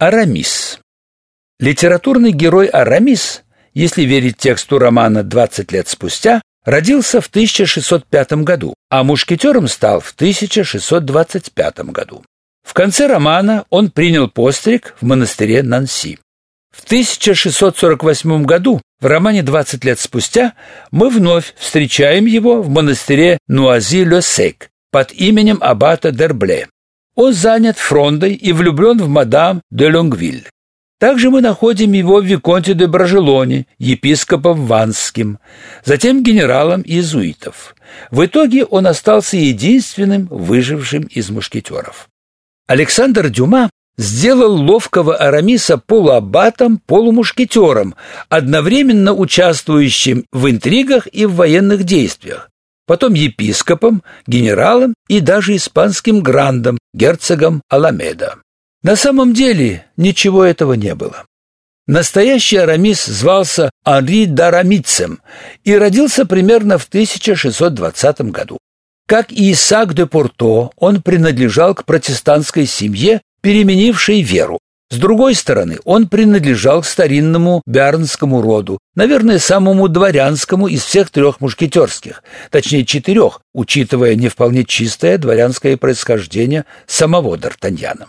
Арамис. Литературный герой Арамис, если верить тексту романа «20 лет спустя», родился в 1605 году, а мушкетером стал в 1625 году. В конце романа он принял постриг в монастыре Нанси. В 1648 году, в романе «20 лет спустя», мы вновь встречаем его в монастыре Нуази-ле-Сек под именем аббата Дербле. Он занят фрондой и влюблен в мадам де Лонгвиль. Также мы находим его в Виконте де Бражелоне, епископом Ванским, затем генералом иезуитов. В итоге он остался единственным выжившим из мушкетеров. Александр Дюма сделал ловкого Арамиса полуаббатом, полумушкетером, одновременно участвующим в интригах и в военных действиях, потом епископом, генералом и даже испанским грандом, герцогом Аламеда. На самом деле ничего этого не было. Настоящий Арамис звался Анри Дарамицем и родился примерно в 1620 году. Как и Исаак де Порто, он принадлежал к протестантской семье, переменившей веру. С другой стороны, он принадлежал к старинному биарнскому роду, наверное, самому дворянскому из всех трех мушкетерских, точнее четырех, учитывая не вполне чистое дворянское происхождение самого Д'Артаньяна.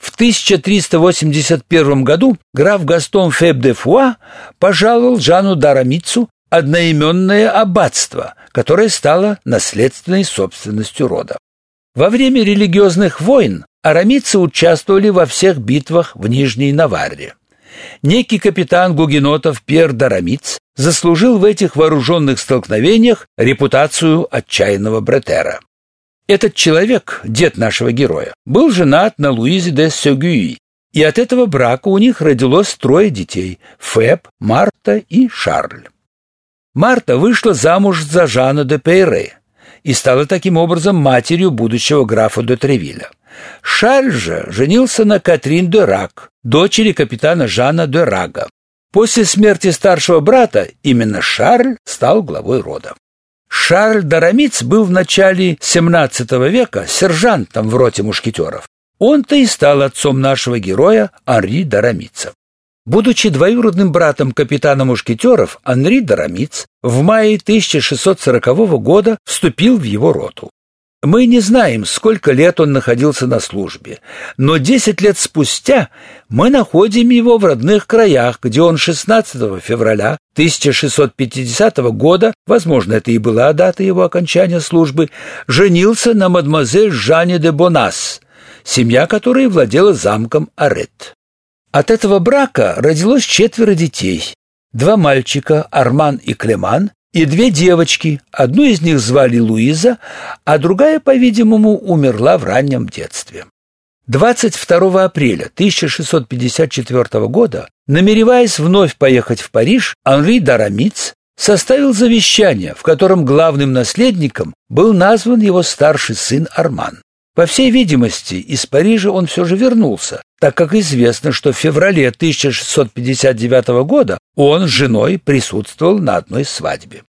В 1381 году граф Гастон Феб де Фуа пожаловал Жану Дарамицу одноименное аббатство, которое стало наследственной собственностью рода. Во время религиозных войн арамицы участвовали во всех битвах в Нижней Наварре. Некий капитан гугенотов Пьер Дарамиц заслужил в этих вооруженных столкновениях репутацию отчаянного бретера. Этот человек, дед нашего героя, был женат на Луизе де Сёгюи, и от этого брака у них родилось трое детей – Феб, Марта и Шарль. Марта вышла замуж за Жана де Пейре и стала таким образом матерью будущего графа де Тревиля. Шарль же женился на Катрин де Рак, дочери капитана Жана де Рага. После смерти старшего брата именно Шарль стал главой рода. Шарль Дарамиц был в начале XVII века сержантом в роте мушкетеров. Он-то и стал отцом нашего героя Анри Дарамица. Будучи двоюродным братом капитана мушкетеров, Анри Дарамиц в мае 1640 года вступил в его роту. Мы не знаем, сколько лет он находился на службе, но 10 лет спустя мы находим его в родных краях, где он 16 февраля 1650 года, возможно, это и была дата его окончания службы, женился на мадемуазель Жанне де Бонас, семья которой владела замком Арет. От этого брака родилось четверо детей. Два мальчика, Арман и Клеман, и две девочки. Одну из них звали Луиза, а другая, по-видимому, умерла в раннем детстве. 22 апреля 1654 года, намереваясь вновь поехать в Париж, Анри Дарамиц составил завещание, в котором главным наследником был назван его старший сын Арман. По всей видимости, из Парижа он все же вернулся, так как известно, что в феврале 1659 года он с женой присутствовал на одной свадьбе.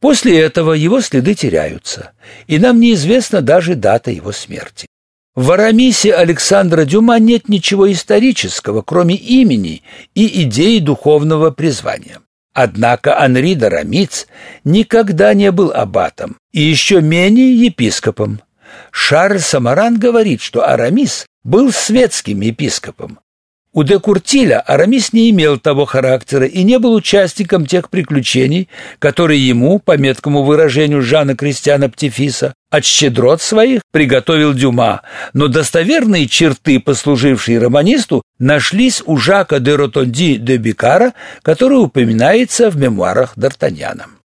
После этого его следы теряются, и нам неизвестна даже дата его смерти. В Арамисе Александра Дюма нет ничего исторического, кроме имени и идеи духовного призвания. Однако Анри Дарамиц никогда не был аббатом и еще менее епископом. Шарль Самаран говорит, что Арамис был светским епископом. У де Куртиля Арамис не имел того характера и не был участником тех приключений, которые ему, по меткому выражению Жана Кристиана Птифиса, от щедрот своих приготовил Дюма, но достоверные черты, послужившие романисту, нашлись у Жака де Ротонди де Бикара, который упоминается в мемуарах Д'Артаньяна.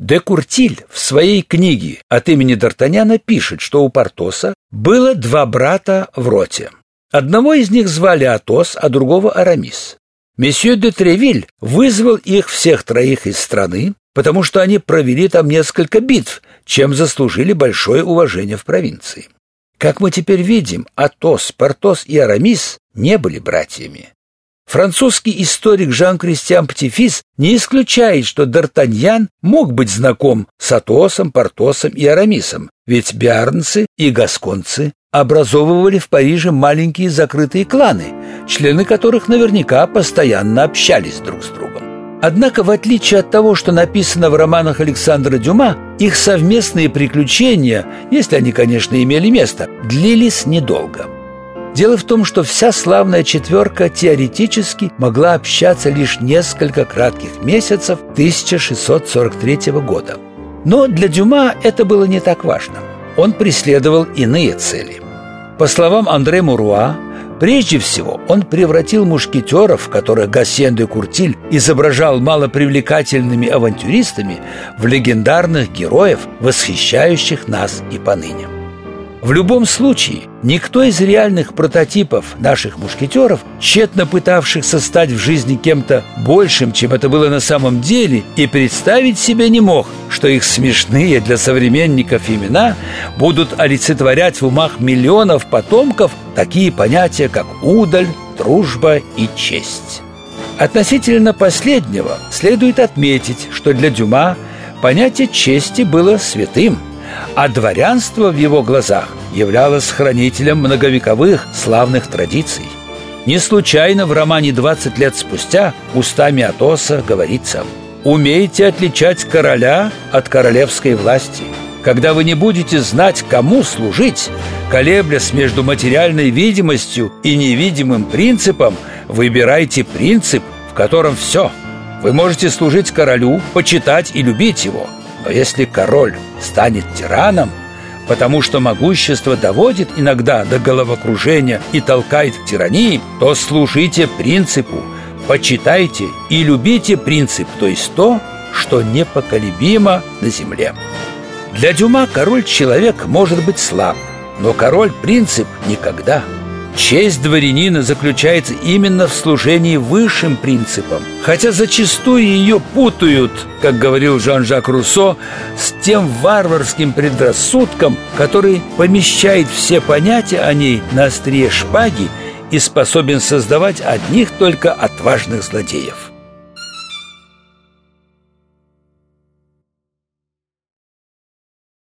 Де Куртиль в своей книге от имени Д'Артаньяна пишет, что у Портоса было два брата в роте. Одного из них звали Атос, а другого Арамис. Месье де Тревиль вызвал их всех троих из страны, потому что они провели там несколько битв, чем заслужили большое уважение в провинции. Как мы теперь видим, Атос, Портос и Арамис не были братьями. Французский историк Жан-Кристиан Птифис не исключает, что Д'Артаньян мог быть знаком с Атосом, Портосом и Арамисом, ведь биарнцы и гасконцы образовывали в Париже маленькие закрытые кланы, члены которых наверняка постоянно общались друг с другом. Однако, в отличие от того, что написано в романах Александра Дюма, их совместные приключения, если они, конечно, имели место, длились недолго. Дело в том, что вся славная четверка теоретически могла общаться лишь несколько кратких месяцев 1643 года. Но для Дюма это было не так важно. Он преследовал иные цели. По словам Андре Муруа, Прежде всего, он превратил мушкетеров, которых Гассен де Куртиль изображал малопривлекательными авантюристами, в легендарных героев, восхищающих нас и поныне. В любом случае, никто из реальных прототипов наших мушкетеров, тщетно пытавшихся стать в жизни кем-то большим, чем это было на самом деле, и представить себе не мог, что их смешные для современников имена будут олицетворять в умах миллионов потомков такие понятия, как удаль, дружба и честь. Относительно последнего следует отметить, что для Дюма понятие чести было святым – а дворянство в его глазах являлось хранителем многовековых славных традиций. Не случайно в романе «20 лет спустя» устами Атоса говорится «Умейте отличать короля от королевской власти. Когда вы не будете знать, кому служить, колеблясь между материальной видимостью и невидимым принципом, выбирайте принцип, в котором все. Вы можете служить королю, почитать и любить его – но если король станет тираном, потому что могущество доводит иногда до головокружения и толкает к тирании, то служите принципу, почитайте и любите принцип, то есть то, что непоколебимо на земле. Для Дюма король-человек может быть слаб, но король-принцип никогда – Честь дворянина заключается именно в служении высшим принципам, хотя зачастую ее путают, как говорил Жан-Жак Руссо, с тем варварским предрассудком, который помещает все понятия о ней на острие шпаги и способен создавать одних только отважных злодеев.